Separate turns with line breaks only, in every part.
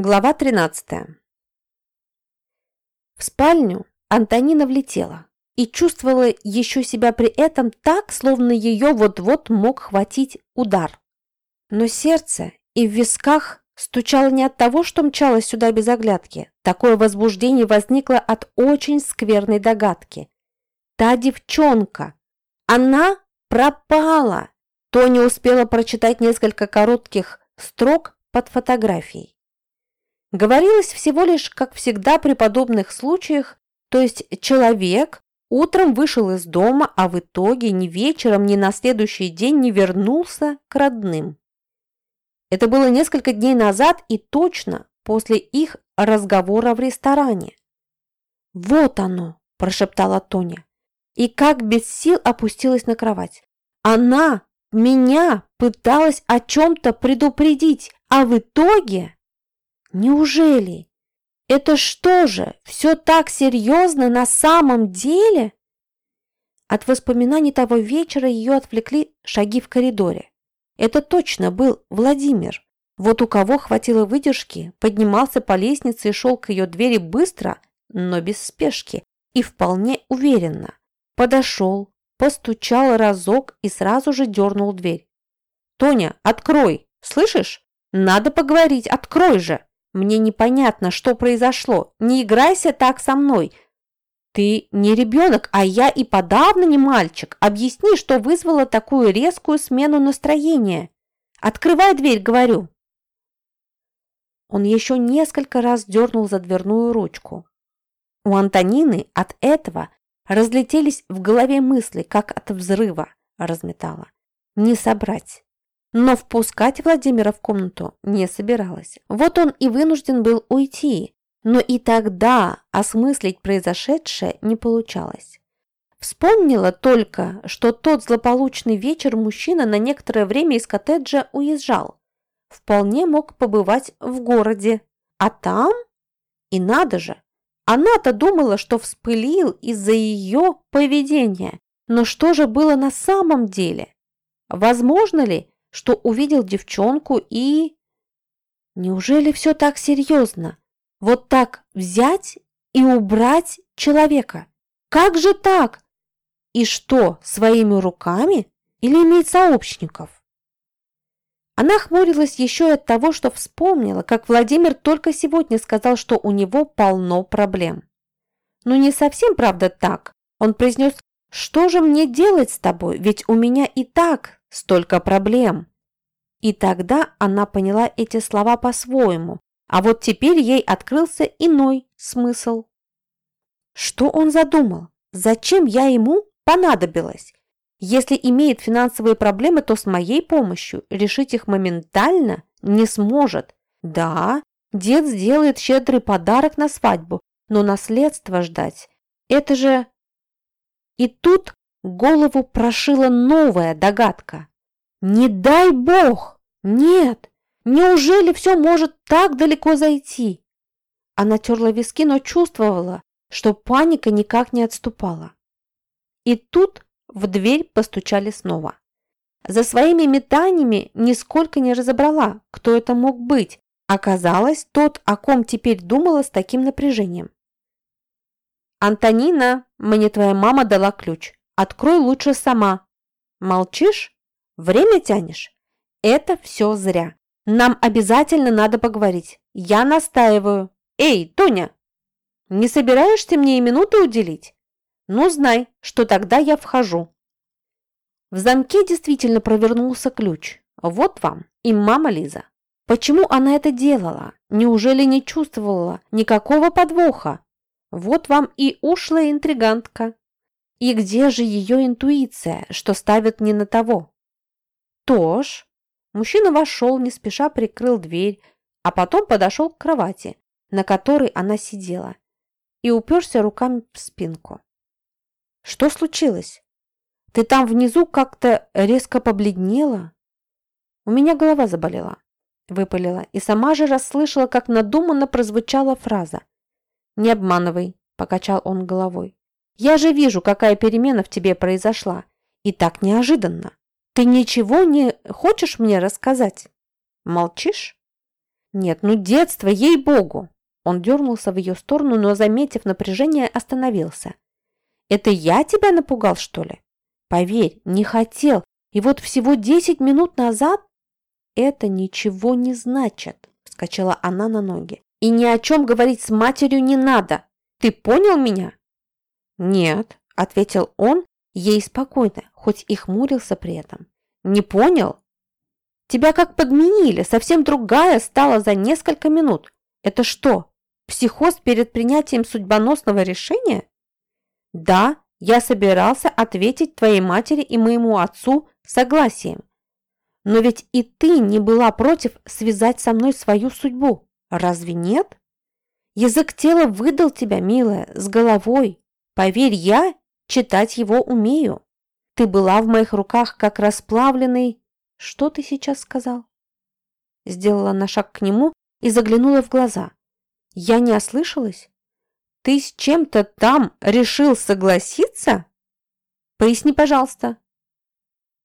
Глава 13. В спальню Антонина влетела и чувствовала еще себя при этом так, словно ее вот-вот мог хватить удар. Но сердце и в висках стучало не от того, что мчалось сюда без оглядки. Такое возбуждение возникло от очень скверной догадки. Та девчонка, она пропала. Тоня успела прочитать несколько коротких строк под фотографией. Говорилось всего лишь, как всегда при подобных случаях, то есть человек утром вышел из дома, а в итоге ни вечером, ни на следующий день не вернулся к родным. Это было несколько дней назад и точно после их разговора в ресторане. «Вот оно!» – прошептала Тоня. И как без сил опустилась на кровать. Она меня пыталась о чем-то предупредить, а в итоге... Неужели? Это что же, все так серьезно на самом деле? От воспоминаний того вечера ее отвлекли шаги в коридоре. Это точно был Владимир. Вот у кого хватило выдержки, поднимался по лестнице и шел к ее двери быстро, но без спешки и вполне уверенно. Подошел, постучал разок и сразу же дернул дверь. «Тоня, открой! Слышишь? Надо поговорить, открой же!» Мне непонятно, что произошло. Не играйся так со мной. Ты не ребенок, а я и подавно не мальчик. Объясни, что вызвало такую резкую смену настроения. Открывай дверь, говорю. Он еще несколько раз дернул за дверную ручку. У Антонины от этого разлетелись в голове мысли, как от взрыва разметала. Не собрать но впускать Владимира в комнату не собиралась. Вот он и вынужден был уйти, но и тогда осмыслить произошедшее не получалось. Вспомнила только, что тот злополучный вечер мужчина на некоторое время из коттеджа уезжал. Вполне мог побывать в городе. А там? И надо же! Она-то думала, что вспылил из-за ее поведения. Но что же было на самом деле? Возможно ли, что увидел девчонку и... Неужели все так серьезно? Вот так взять и убрать человека? Как же так? И что, своими руками или иметь сообщников? Она хмурилась еще и от того, что вспомнила, как Владимир только сегодня сказал, что у него полно проблем. Ну не совсем, правда, так. Он произнес, что же мне делать с тобой, ведь у меня и так столько проблем. И тогда она поняла эти слова по-своему, а вот теперь ей открылся иной смысл. Что он задумал? Зачем я ему понадобилась? Если имеет финансовые проблемы, то с моей помощью решить их моментально не сможет. Да, дед сделает щедрый подарок на свадьбу, но наследство ждать – это же… И тут голову прошила новая догадка. Не дай бог! Нет! Неужели все может так далеко зайти? Она терла виски, но чувствовала, что паника никак не отступала. И тут в дверь постучали снова. За своими метаниями нисколько не разобрала, кто это мог быть. Оказалось, тот, о ком теперь думала с таким напряжением. «Антонина, мне твоя мама дала ключ. Открой лучше сама. Молчишь? Время тянешь? Это все зря. Нам обязательно надо поговорить. Я настаиваю. Эй, Тоня, не собираешься мне и минуты уделить? Ну, знай, что тогда я вхожу. В замке действительно провернулся ключ. Вот вам и мама Лиза. Почему она это делала? Неужели не чувствовала никакого подвоха? Вот вам и ушлая интригантка. И где же ее интуиция, что ставит не на того? Тош. Мужчина вошел, не спеша прикрыл дверь, а потом подошел к кровати, на которой она сидела, и уперся руками в спинку. Что случилось? Ты там внизу как-то резко побледнела? У меня голова заболела, выпалила, и сама же расслышала, как надуманно прозвучала фраза. «Не обманывай», – покачал он головой. Я же вижу, какая перемена в тебе произошла. И так неожиданно. Ты ничего не хочешь мне рассказать? Молчишь? Нет, ну детство, ей-богу. Он дернулся в ее сторону, но, заметив напряжение, остановился. Это я тебя напугал, что ли? Поверь, не хотел. И вот всего десять минут назад это ничего не значит, вскочила она на ноги. И ни о чем говорить с матерью не надо. Ты понял меня? Нет, ответил он ей спокойно, хоть и хмурился при этом. Не понял? Тебя как подменили, совсем другая стала за несколько минут. Это что, психоз перед принятием судьбоносного решения? Да, я собирался ответить твоей матери и моему отцу согласием. Но ведь и ты не была против связать со мной свою судьбу. Разве нет? Язык тела выдал тебя, милая, с головой. Поверь, я читать его умею. Ты была в моих руках, как расплавленный... Что ты сейчас сказал? Сделала на шаг к нему и заглянула в глаза. Я не ослышалась? Ты с чем-то там решил согласиться? Поясни, пожалуйста.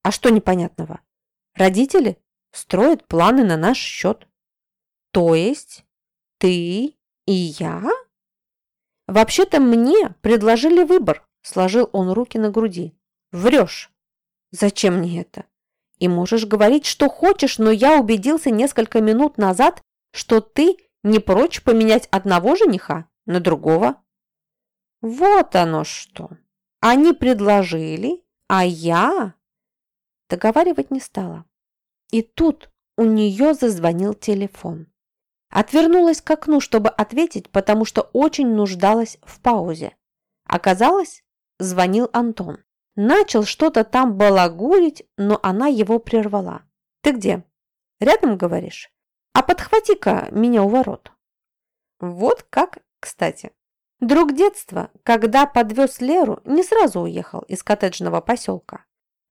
А что непонятного? Родители строят планы на наш счет. То есть ты и я? Вообще-то мне предложили выбор, сложил он руки на груди. Врешь. Зачем мне это? И можешь говорить, что хочешь, но я убедился несколько минут назад, что ты не прочь поменять одного жениха на другого. Вот оно что. Они предложили, а я... Договаривать не стала. И тут у нее зазвонил телефон. Отвернулась к окну, чтобы ответить, потому что очень нуждалась в паузе. Оказалось, звонил Антон. Начал что-то там балагурить, но она его прервала. «Ты где?» «Рядом, говоришь?» «А подхвати-ка меня у ворот». Вот как, кстати. Друг детства, когда подвез Леру, не сразу уехал из коттеджного поселка.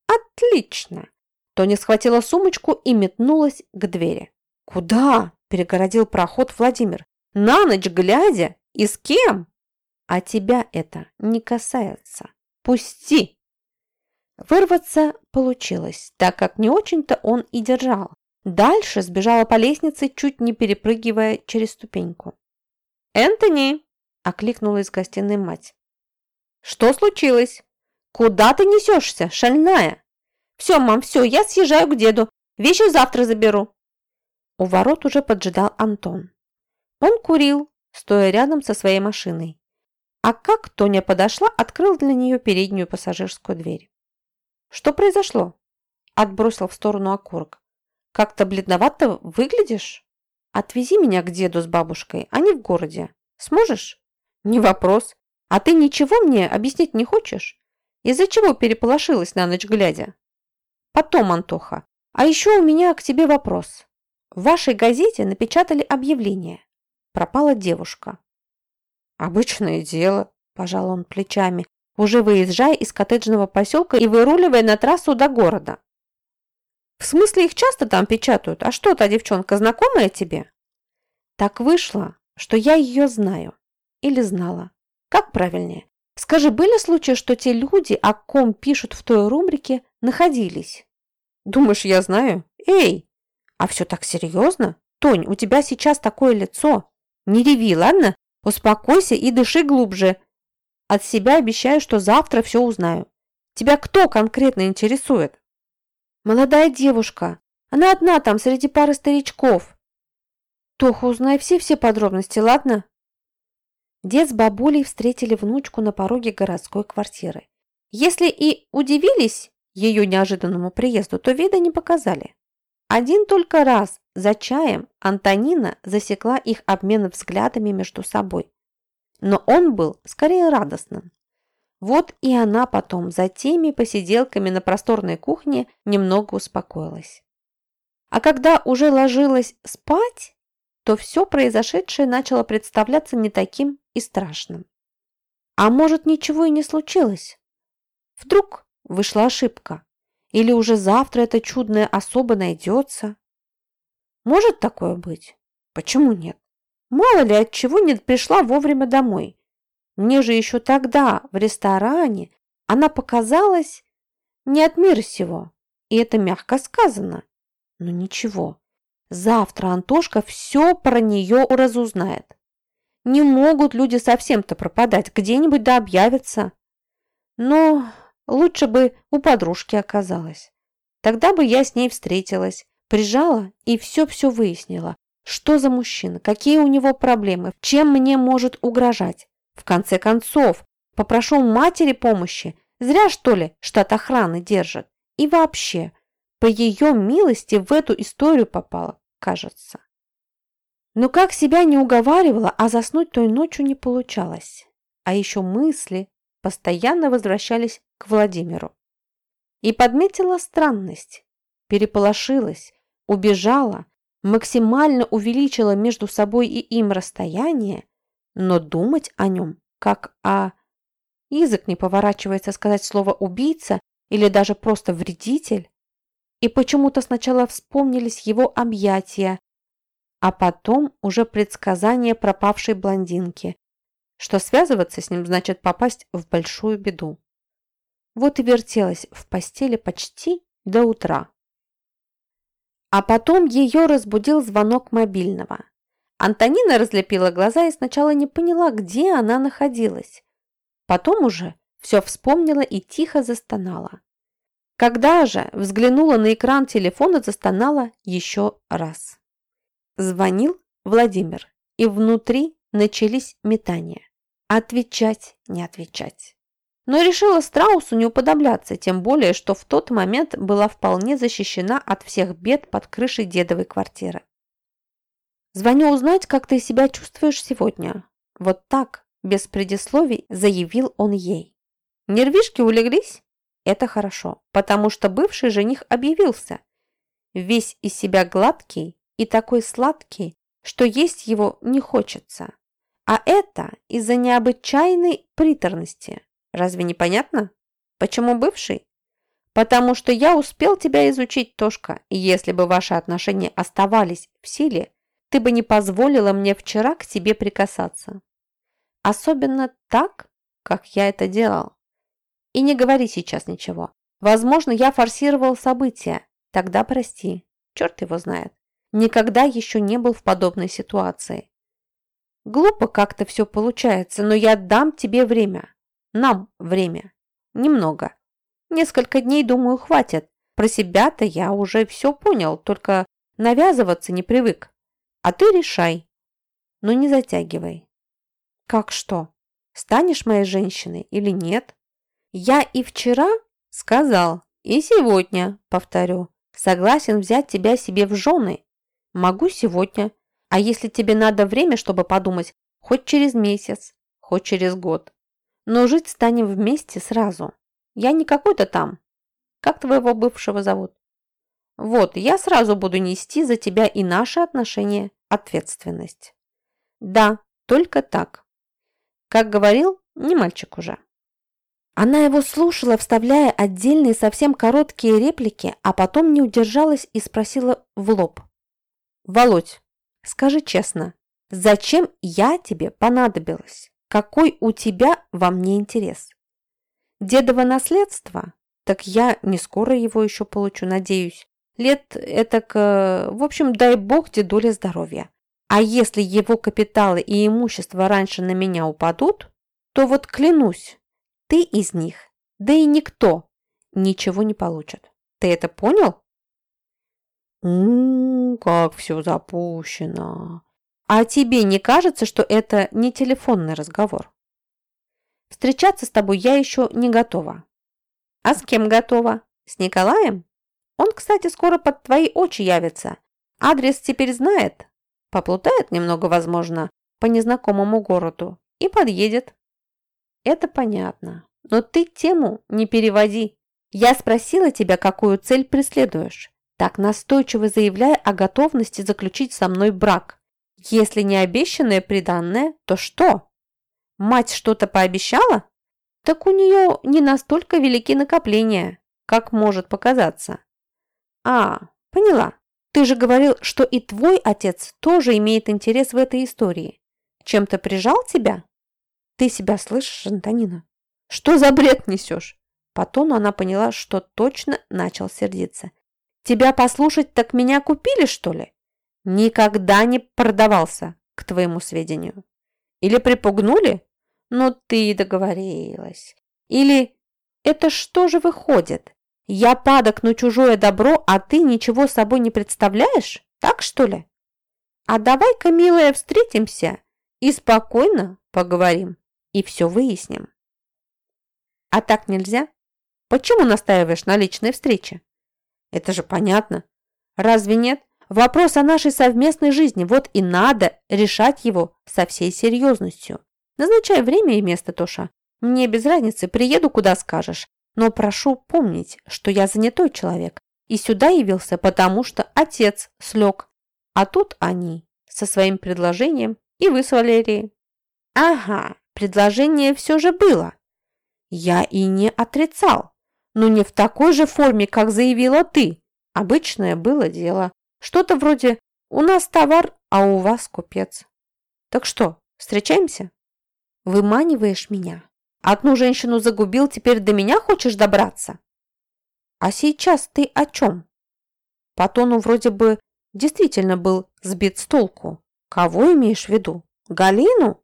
Отлично! Тоня схватила сумочку и метнулась к двери. «Куда?» – перегородил проход Владимир. «На ночь глядя? И с кем?» «А тебя это не касается. Пусти!» Вырваться получилось, так как не очень-то он и держал. Дальше сбежала по лестнице, чуть не перепрыгивая через ступеньку. «Энтони!» – окликнула из гостиной мать. «Что случилось? Куда ты несешься, шальная?» «Все, мам, все, я съезжаю к деду. Вещи завтра заберу». У ворот уже поджидал Антон. Он курил, стоя рядом со своей машиной. А как Тоня подошла, открыл для нее переднюю пассажирскую дверь. «Что произошло?» Отбросил в сторону окурок. «Как-то бледновато выглядишь? Отвези меня к деду с бабушкой, они в городе. Сможешь?» «Не вопрос. А ты ничего мне объяснить не хочешь? Из-за чего переполошилась на ночь глядя?» «Потом, Антоха. А еще у меня к тебе вопрос. В вашей газете напечатали объявление. Пропала девушка». «Обычное дело», – пожал он плечами уже выезжая из коттеджного поселка и выруливая на трассу до города. «В смысле их часто там печатают? А что та девчонка, знакомая тебе?» «Так вышло, что я ее знаю. Или знала. Как правильнее? Скажи, были случаи, что те люди, о ком пишут в той рубрике, находились?» «Думаешь, я знаю? Эй! А все так серьезно? Тонь, у тебя сейчас такое лицо. Не реви, ладно? Успокойся и дыши глубже. От себя обещаю, что завтра все узнаю. Тебя кто конкретно интересует? Молодая девушка. Она одна там, среди пары старичков. Тоха, узнай все-все подробности, ладно? Дед с бабулей встретили внучку на пороге городской квартиры. Если и удивились ее неожиданному приезду, то вида не показали. Один только раз за чаем Антонина засекла их обмен взглядами между собой но он был скорее радостным. Вот и она потом за теми посиделками на просторной кухне немного успокоилась. А когда уже ложилась спать, то все произошедшее начало представляться не таким и страшным. А может, ничего и не случилось? Вдруг вышла ошибка? Или уже завтра эта чудная особа найдется? Может такое быть? Почему нет? Мало ли от чего не пришла вовремя домой. Мне же еще тогда в ресторане она показалась не от мира сего. И это мягко сказано. Но ничего. Завтра Антошка все про нее разузнает. Не могут люди совсем-то пропадать, где-нибудь да объявятся. Но лучше бы у подружки оказалась. Тогда бы я с ней встретилась, прижала и все-все выяснила. Что за мужчина, какие у него проблемы, чем мне может угрожать. В конце концов, попрошу матери помощи. Зря, что ли, штат охраны держит. И вообще, по ее милости в эту историю попала, кажется. Но как себя не уговаривала, а заснуть той ночью не получалось. А еще мысли постоянно возвращались к Владимиру. И подметила странность. Переполошилась, убежала, максимально увеличила между собой и им расстояние, но думать о нем, как о... Язык не поворачивается сказать слово «убийца» или даже просто «вредитель». И почему-то сначала вспомнились его объятия, а потом уже предсказание пропавшей блондинки, что связываться с ним значит попасть в большую беду. Вот и вертелась в постели почти до утра. А потом ее разбудил звонок мобильного. Антонина разлепила глаза и сначала не поняла, где она находилась. Потом уже все вспомнила и тихо застонала. Когда же взглянула на экран телефона, застонала еще раз. Звонил Владимир, и внутри начались метания. Отвечать, не отвечать. Но решила страусу не уподобляться, тем более, что в тот момент была вполне защищена от всех бед под крышей дедовой квартиры. «Звоню узнать, как ты себя чувствуешь сегодня». Вот так, без предисловий, заявил он ей. Нервишки улеглись? Это хорошо, потому что бывший жених объявился. Весь из себя гладкий и такой сладкий, что есть его не хочется. А это из-за необычайной приторности. Разве не понятно? Почему бывший? Потому что я успел тебя изучить, Тошка, и если бы ваши отношения оставались в силе, ты бы не позволила мне вчера к тебе прикасаться. Особенно так, как я это делал. И не говори сейчас ничего. Возможно, я форсировал события. Тогда прости. Черт его знает. Никогда еще не был в подобной ситуации. Глупо как-то все получается, но я дам тебе время. Нам время. Немного. Несколько дней, думаю, хватит. Про себя-то я уже все понял, только навязываться не привык. А ты решай. Но не затягивай. Как что? Станешь моей женщиной или нет? Я и вчера сказал, и сегодня, повторю, согласен взять тебя себе в жены. Могу сегодня. А если тебе надо время, чтобы подумать, хоть через месяц, хоть через год. Но жить станем вместе сразу. Я не какой-то там. Как твоего бывшего зовут? Вот, я сразу буду нести за тебя и наши отношения ответственность. Да, только так. Как говорил, не мальчик уже. Она его слушала, вставляя отдельные совсем короткие реплики, а потом не удержалась и спросила в лоб. Володь, скажи честно, зачем я тебе понадобилась? Какой у тебя во мне интерес? Дедово наследство? Так я не скоро его еще получу, надеюсь. Лет это к... В общем, дай бог дедуле здоровья. А если его капиталы и имущество раньше на меня упадут, то вот клянусь, ты из них, да и никто, ничего не получит. Ты это понял? «Ммм, как все запущено!» «А тебе не кажется, что это не телефонный разговор?» «Встречаться с тобой я еще не готова». «А с кем готова? С Николаем? Он, кстати, скоро под твои очи явится. Адрес теперь знает. Поплутает немного, возможно, по незнакомому городу и подъедет». «Это понятно. Но ты тему не переводи. Я спросила тебя, какую цель преследуешь так настойчиво заявляя о готовности заключить со мной брак. Если не обещанное приданное, то что? Мать что-то пообещала? Так у нее не настолько велики накопления, как может показаться. А, поняла. Ты же говорил, что и твой отец тоже имеет интерес в этой истории. Чем-то прижал тебя? Ты себя слышишь, Антонина? Что за бред несешь? По тону она поняла, что точно начал сердиться. Тебя послушать, так меня купили, что ли? Никогда не продавался, к твоему сведению. Или припугнули? Ну ты договорилась. Или это что же выходит? Я падок на чужое добро, а ты ничего собой не представляешь? Так что ли? А давай-ка, милая, встретимся и спокойно поговорим, и все выясним. А так нельзя? Почему настаиваешь на личной встрече? Это же понятно. Разве нет? Вопрос о нашей совместной жизни, вот и надо решать его со всей серьезностью. Назначай время и место, Тоша. Мне без разницы, приеду, куда скажешь. Но прошу помнить, что я занятой человек. И сюда явился, потому что отец слег. А тут они со своим предложением и вы с Валерией. Ага, предложение все же было. Я и не отрицал. Но не в такой же форме, как заявила ты. Обычное было дело. Что-то вроде «у нас товар, а у вас купец». Так что, встречаемся? Выманиваешь меня. Одну женщину загубил, теперь до меня хочешь добраться? А сейчас ты о чем? По тону вроде бы действительно был сбит с толку. Кого имеешь в виду? Галину?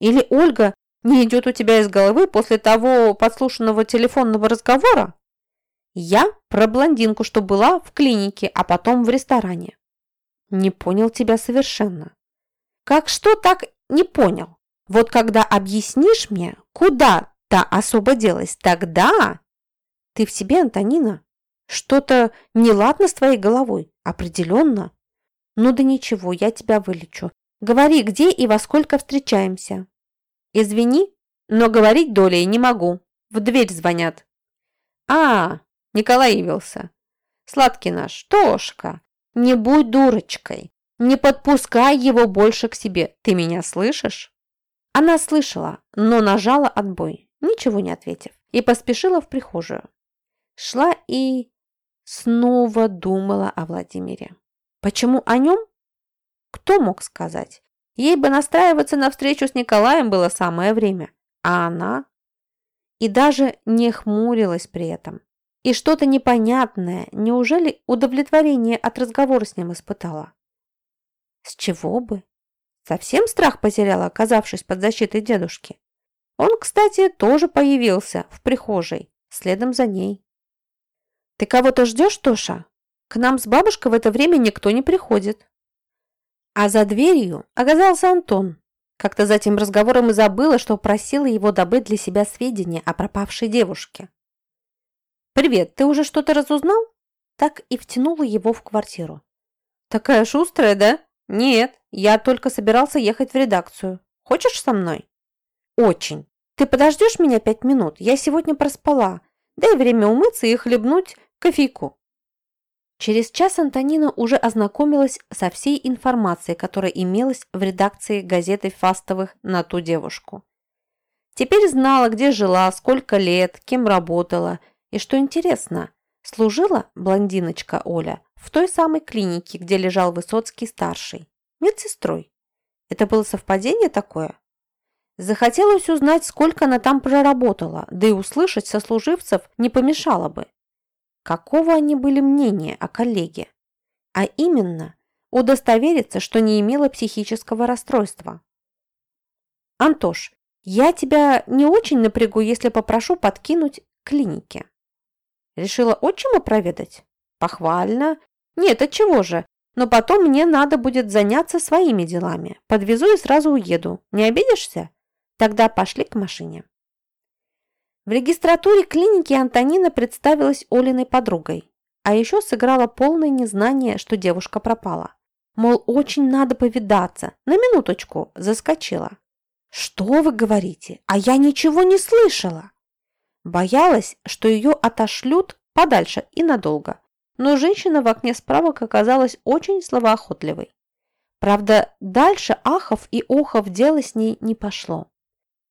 Или Ольга не идет у тебя из головы после того подслушанного телефонного разговора? Я про блондинку, что была в клинике, а потом в ресторане. Не понял тебя совершенно. Как что так не понял? Вот когда объяснишь мне, куда та особо делась, тогда... Ты в себе, Антонина? Что-то неладно с твоей головой? Определенно. Ну да ничего, я тебя вылечу. Говори, где и во сколько встречаемся. Извини, но говорить долей не могу. В дверь звонят. А, Николай явился. Сладкий наш, Тошка, не будь дурочкой. Не подпускай его больше к себе. Ты меня слышишь? Она слышала, но нажала отбой, ничего не ответив, и поспешила в прихожую. Шла и снова думала о Владимире. Почему о нем? Кто мог сказать? Ей бы настраиваться на встречу с Николаем было самое время. А она? И даже не хмурилась при этом. И что-то непонятное, неужели удовлетворение от разговора с ним испытала? С чего бы? Совсем страх потеряла, оказавшись под защитой дедушки. Он, кстати, тоже появился в прихожей, следом за ней. «Ты кого-то ждешь, Тоша? К нам с бабушкой в это время никто не приходит». А за дверью оказался Антон. Как-то за тем разговором и забыла, что просила его добыть для себя сведения о пропавшей девушке. «Привет, ты уже что-то разузнал?» Так и втянула его в квартиру. «Такая шустрая, да?» «Нет, я только собирался ехать в редакцию. Хочешь со мной?» «Очень. Ты подождешь меня пять минут? Я сегодня проспала. Дай время умыться и хлебнуть кофейку». Через час Антонина уже ознакомилась со всей информацией, которая имелась в редакции газеты Фастовых на ту девушку. Теперь знала, где жила, сколько лет, кем работала – и что интересно, служила блондиночка Оля в той самой клинике, где лежал Высоцкий-старший, медсестрой. Это было совпадение такое? Захотелось узнать, сколько она там проработала, да и услышать сослуживцев не помешало бы. Какого они были мнения о коллеге? А именно, удостовериться, что не имела психического расстройства. «Антош, я тебя не очень напрягу, если попрошу подкинуть клинике». Решила отчима проведать? Похвально. Нет, от чего же? Но потом мне надо будет заняться своими делами. Подвезу и сразу уеду. Не обидишься? Тогда пошли к машине. В регистратуре клиники Антонина представилась Олиной подругой. А еще сыграла полное незнание, что девушка пропала. Мол, очень надо повидаться. На минуточку заскочила. «Что вы говорите? А я ничего не слышала!» Боялась, что ее отошлют подальше и надолго. Но женщина в окне справок оказалась очень словоохотливой. Правда, дальше ахов и охов дело с ней не пошло.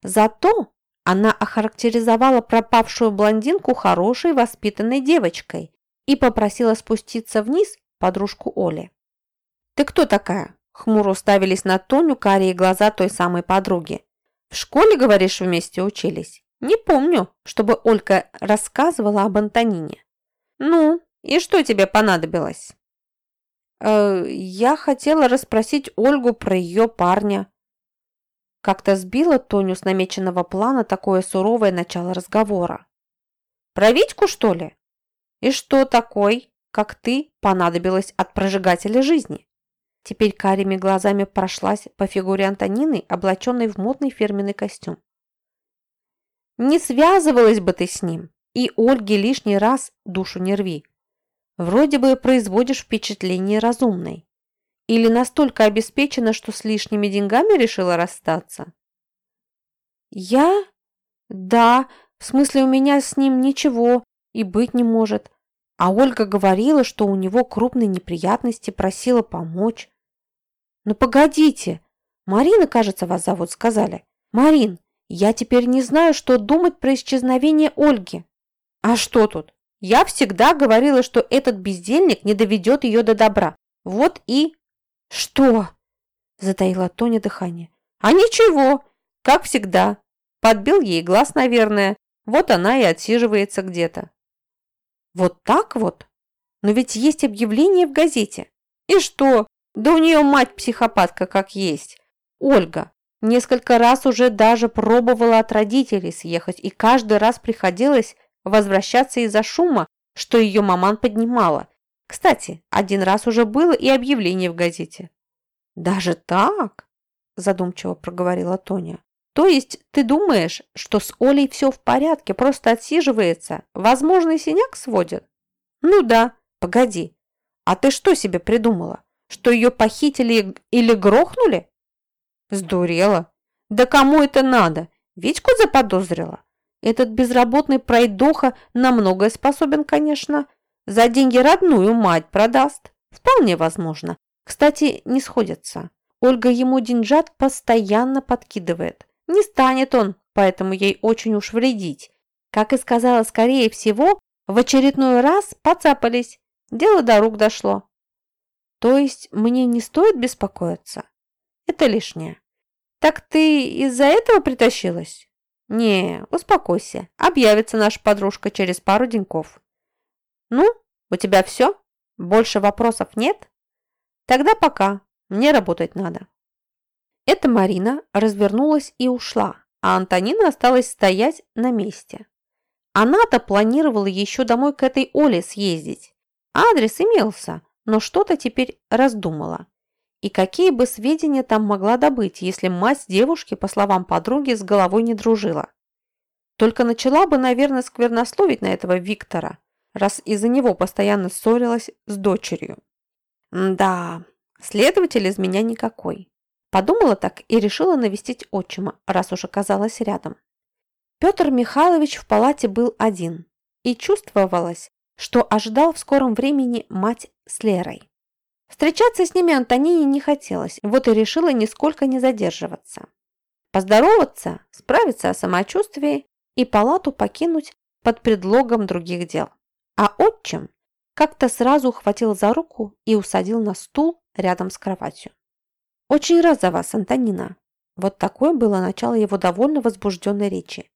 Зато она охарактеризовала пропавшую блондинку хорошей воспитанной девочкой и попросила спуститься вниз подружку Оли. «Ты кто такая?» – хмуро уставились на Тоню карие глаза той самой подруги. «В школе, говоришь, вместе учились?» Не помню, чтобы Олька рассказывала об Антонине. Ну, и что тебе понадобилось? э, я хотела расспросить Ольгу про ее парня. Как-то сбила Тоню с намеченного плана такое суровое начало разговора. Про Витьку, что ли? И что такой, как ты, понадобилось от прожигателя жизни? Теперь карими глазами прошлась по фигуре Антонины, облаченной в модный фирменный костюм. Не связывалась бы ты с ним, и Ольге лишний раз душу не рви. Вроде бы производишь впечатление разумной. Или настолько обеспечена, что с лишними деньгами решила расстаться? Я? Да, в смысле у меня с ним ничего и быть не может. А Ольга говорила, что у него крупные неприятности, просила помочь. «Ну погодите! Марина, кажется, вас зовут, сказали. Марин, я теперь не знаю, что думать про исчезновение Ольги. А что тут? Я всегда говорила, что этот бездельник не доведет ее до добра. Вот и... Что? Затаила Тоня дыхание. А ничего, как всегда. Подбил ей глаз, наверное. Вот она и отсиживается где-то. Вот так вот? Но ведь есть объявление в газете. И что? Да у нее мать психопатка как есть. Ольга. Несколько раз уже даже пробовала от родителей съехать, и каждый раз приходилось возвращаться из-за шума, что ее маман поднимала. Кстати, один раз уже было и объявление в газете. «Даже так?» – задумчиво проговорила Тоня. «То есть ты думаешь, что с Олей все в порядке, просто отсиживается, возможно, и синяк сводит?» «Ну да, погоди. А ты что себе придумала? Что ее похитили или грохнули?» «Сдурела. Да кому это надо? Витьку заподозрила? Этот безработный пройдоха на многое способен, конечно. За деньги родную мать продаст. Вполне возможно. Кстати, не сходятся. Ольга ему деньжат постоянно подкидывает. Не станет он, поэтому ей очень уж вредить. Как и сказала, скорее всего, в очередной раз поцапались. Дело до рук дошло. То есть мне не стоит беспокоиться? Это лишнее. Так ты из-за этого притащилась? Не, успокойся. Объявится наша подружка через пару деньков. Ну, у тебя все? Больше вопросов нет? Тогда пока. Мне работать надо. Эта Марина развернулась и ушла, а Антонина осталась стоять на месте. Она-то планировала еще домой к этой Оле съездить. Адрес имелся, но что-то теперь раздумала. И какие бы сведения там могла добыть, если мать девушки, по словам подруги, с головой не дружила? Только начала бы, наверное, сквернословить на этого Виктора, раз из-за него постоянно ссорилась с дочерью. Да, следователь из меня никакой. Подумала так и решила навестить отчима, раз уж оказалась рядом. Петр Михайлович в палате был один, и чувствовалось, что ожидал в скором времени мать с Лерой. Встречаться с ними Антонине не хотелось, вот и решила нисколько не задерживаться. Поздороваться, справиться о самочувствии и палату покинуть под предлогом других дел. А отчим как-то сразу ухватил за руку и усадил на стул рядом с кроватью. «Очень рад за вас, Антонина!» Вот такое было начало его довольно возбужденной речи.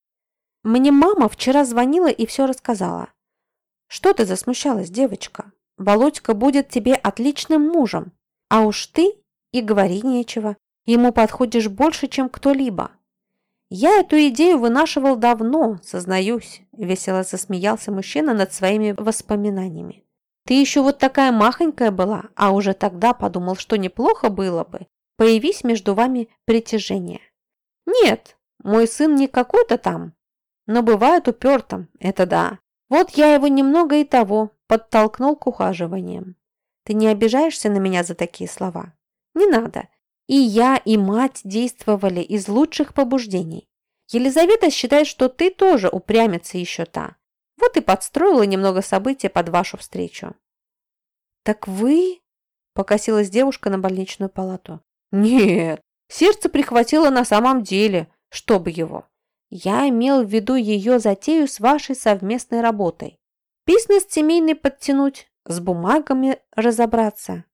«Мне мама вчера звонила и все рассказала. Что ты засмущалась, девочка? Володька будет тебе отличным мужем. А уж ты и говорить нечего. Ему подходишь больше, чем кто-либо. Я эту идею вынашивал давно, сознаюсь, весело засмеялся мужчина над своими воспоминаниями. Ты еще вот такая махонькая была, а уже тогда подумал, что неплохо было бы. Появись между вами притяжение. Нет, мой сын не какой-то там, но бывает упертым, это да. Вот я его немного и того подтолкнул к ухаживаниям. Ты не обижаешься на меня за такие слова? Не надо. И я, и мать действовали из лучших побуждений. Елизавета считает, что ты тоже упрямится еще та. Вот и подстроила немного событий под вашу встречу. Так вы... Покосилась девушка на больничную палату. Нет, сердце прихватило на самом деле, чтобы его. Я имел в виду ее затею с вашей совместной работой. Бизнес семейный подтянуть, с бумагами разобраться.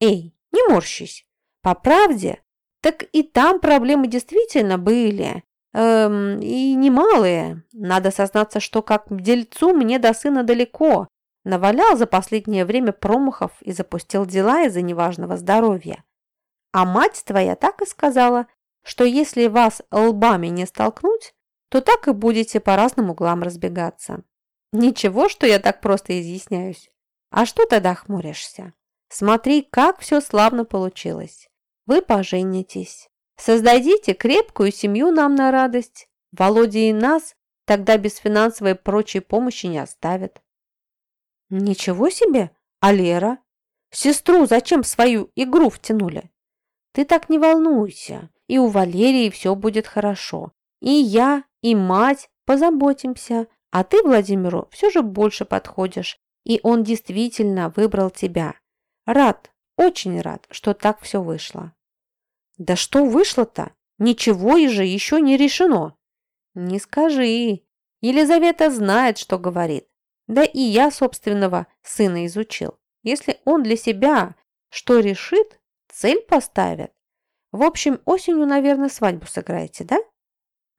Эй, не морщись. По правде, так и там проблемы действительно были. Эм, и немалые. Надо сознаться, что как дельцу мне до сына далеко. Навалял за последнее время промахов и запустил дела из-за неважного здоровья. А мать твоя так и сказала, что если вас лбами не столкнуть, то так и будете по разным углам разбегаться. Ничего, что я так просто изъясняюсь. А что тогда хмуришься? Смотри, как все славно получилось. Вы поженитесь. Создадите крепкую семью нам на радость. Володя и нас тогда без финансовой и прочей помощи не оставят. Ничего себе! А Лера? Сестру зачем свою игру втянули? Ты так не волнуйся, и у Валерии все будет хорошо. И я, и мать позаботимся, а ты Владимиру все же больше подходишь, и он действительно выбрал тебя. Рад, очень рад, что так все вышло. Да что вышло-то? Ничего и же еще не решено. Не скажи. Елизавета знает, что говорит. Да и я собственного сына изучил. Если он для себя что решит, цель поставит. В общем, осенью, наверное, свадьбу сыграете, да?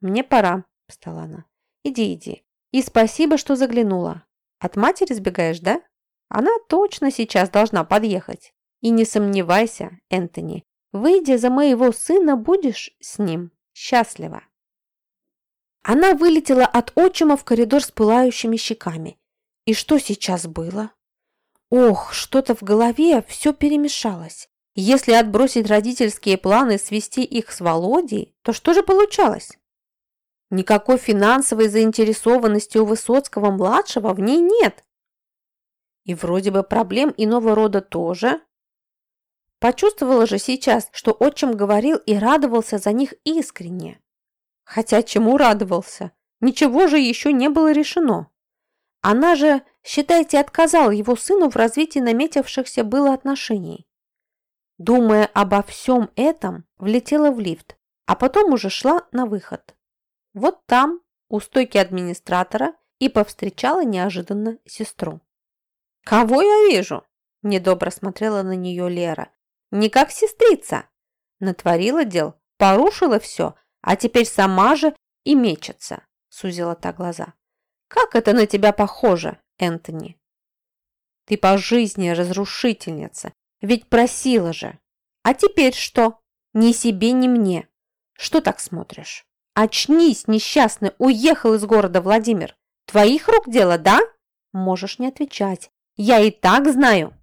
Мне пора, встала она. Иди, иди. И спасибо, что заглянула. От матери сбегаешь, да? Она точно сейчас должна подъехать. И не сомневайся, Энтони, выйдя за моего сына, будешь с ним счастлива. Она вылетела от отчима в коридор с пылающими щеками. И что сейчас было? Ох, что-то в голове все перемешалось. Если отбросить родительские планы свести их с Володей, то что же получалось? Никакой финансовой заинтересованности у Высоцкого-младшего в ней нет. И вроде бы проблем иного рода тоже. Почувствовала же сейчас, что отчим говорил и радовался за них искренне. Хотя чему радовался? Ничего же еще не было решено. Она же, считайте, отказала его сыну в развитии наметившихся было отношений. Думая обо всем этом, влетела в лифт, а потом уже шла на выход. Вот там, у стойки администратора, и повстречала неожиданно сестру. «Кого я вижу?» – недобро смотрела на нее Лера. «Не как сестрица. Натворила дел, порушила все, а теперь сама же и мечется», – сузила та глаза. «Как это на тебя похоже, Энтони?» «Ты по жизни разрушительница, ведь просила же. А теперь что? Ни себе, ни мне. Что так смотришь?» «Очнись, несчастный, уехал из города Владимир. Твоих рук дело, да?» «Можешь не отвечать. Я и так знаю».